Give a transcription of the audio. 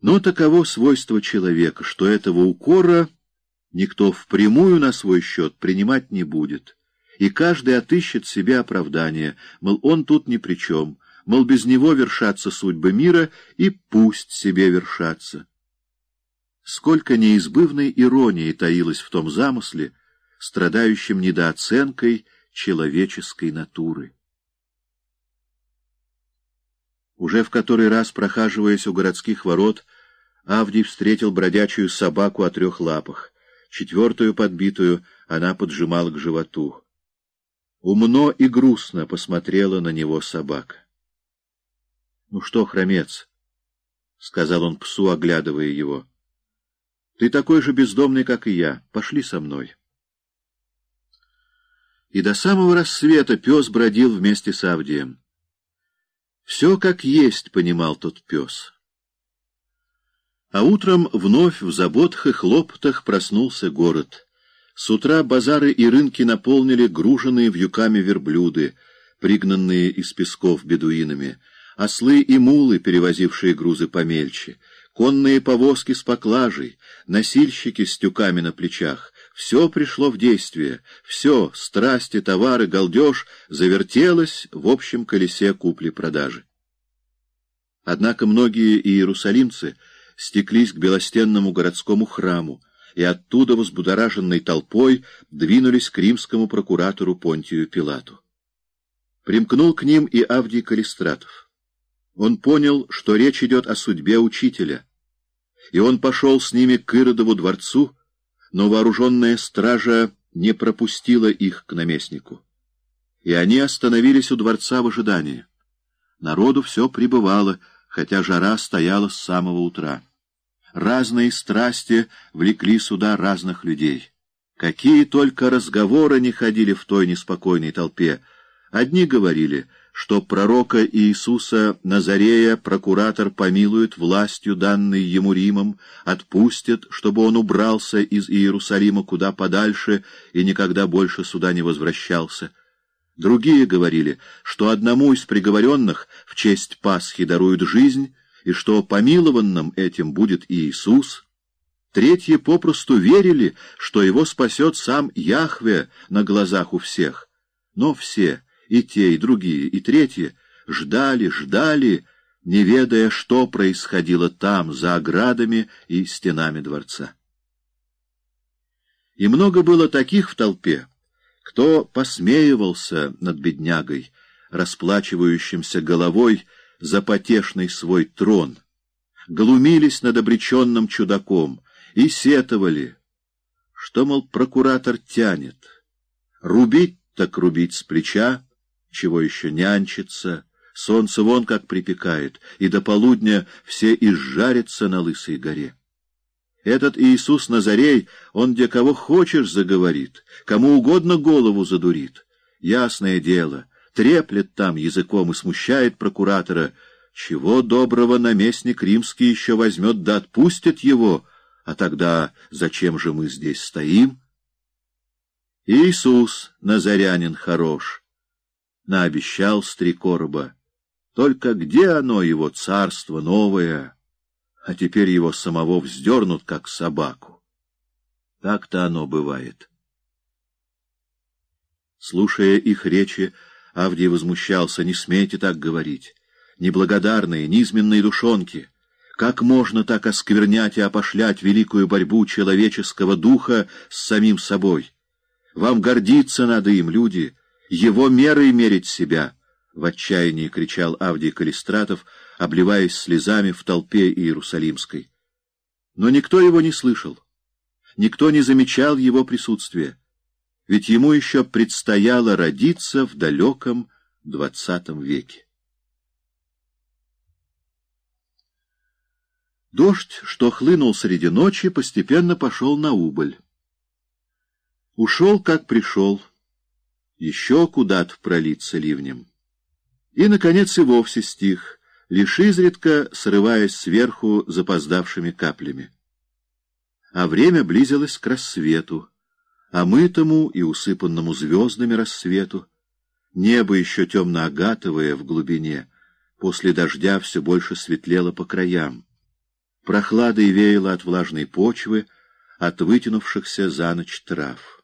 Но таково свойство человека, что этого укора никто впрямую на свой счет принимать не будет, и каждый отыщет себе оправдание, мол, он тут ни при чем, мол, без него вершатся судьбы мира, и пусть себе вершатся. Сколько неизбывной иронии таилось в том замысле, страдающем недооценкой человеческой натуры. Уже в который раз, прохаживаясь у городских ворот, Авдий встретил бродячую собаку о трех лапах. Четвертую подбитую она поджимала к животу. Умно и грустно посмотрела на него собака. — Ну что, хромец? — сказал он псу, оглядывая его. — Ты такой же бездомный, как и я. Пошли со мной. И до самого рассвета пес бродил вместе с Авдием. Все как есть, понимал тот пес. А утром вновь в заботах и хлопотах проснулся город. С утра базары и рынки наполнили груженные вьюками верблюды, пригнанные из песков бедуинами, ослы и мулы, перевозившие грузы помельче, конные повозки с поклажей, носильщики с тюками на плечах — все пришло в действие, все, страсти, товары, галдеж, завертелось в общем колесе купли-продажи. Однако многие иерусалимцы стеклись к белостенному городскому храму, и оттуда, возбудораженной толпой, двинулись к римскому прокуратору Понтию Пилату. Примкнул к ним и Авдий Калистратов. Он понял, что речь идет о судьбе учителя, и он пошел с ними к Иродову дворцу, но вооруженная стража не пропустила их к наместнику. И они остановились у дворца в ожидании. Народу все прибывало, хотя жара стояла с самого утра. Разные страсти влекли сюда разных людей. Какие только разговоры не ходили в той неспокойной толпе. Одни говорили, что пророка Иисуса Назарея прокуратор помилует властью, данной ему Римом, отпустит, чтобы он убрался из Иерусалима куда подальше и никогда больше сюда не возвращался. Другие говорили, что одному из приговоренных в честь Пасхи даруют жизнь, и что помилованным этим будет Иисус. Третьи попросту верили, что его спасет сам Яхве на глазах у всех. Но все, и те, и другие, и третьи, ждали, ждали, не ведая, что происходило там, за оградами и стенами дворца. И много было таких в толпе, кто посмеивался над беднягой, расплачивающимся головой за потешный свой трон, глумились над обреченным чудаком и сетовали, что, мол, прокуратор тянет. Рубить так рубить с плеча, чего еще нянчится, солнце вон как припекает, и до полудня все изжарятся на Лысой горе. Этот Иисус Назарей, он где кого хочешь заговорит, кому угодно голову задурит. Ясное дело, треплет там языком и смущает прокуратора. Чего доброго наместник римский еще возьмет да отпустит его, а тогда зачем же мы здесь стоим? Иисус, Назарянин хорош, наобещал стрекороба. Только где оно, его царство новое? а теперь его самого вздернут, как собаку. Так-то оно бывает. Слушая их речи, Авдий возмущался, не смейте так говорить. Неблагодарные, низменные душонки, как можно так осквернять и опошлять великую борьбу человеческого духа с самим собой? Вам гордиться надо им, люди, его мерой мерить себя —— в отчаянии кричал Авдий Калистратов, обливаясь слезами в толпе Иерусалимской. Но никто его не слышал, никто не замечал его присутствия, ведь ему еще предстояло родиться в далеком двадцатом веке. Дождь, что хлынул среди ночи, постепенно пошел на убыль. Ушел, как пришел, еще куда-то пролиться ливнем. И, наконец, и вовсе стих, лишь изредка срываясь сверху запоздавшими каплями. А время близилось к рассвету, омытому и усыпанному звездами рассвету. Небо еще темно-агатовое в глубине, после дождя все больше светлело по краям. Прохладой веяло от влажной почвы, от вытянувшихся за ночь трав.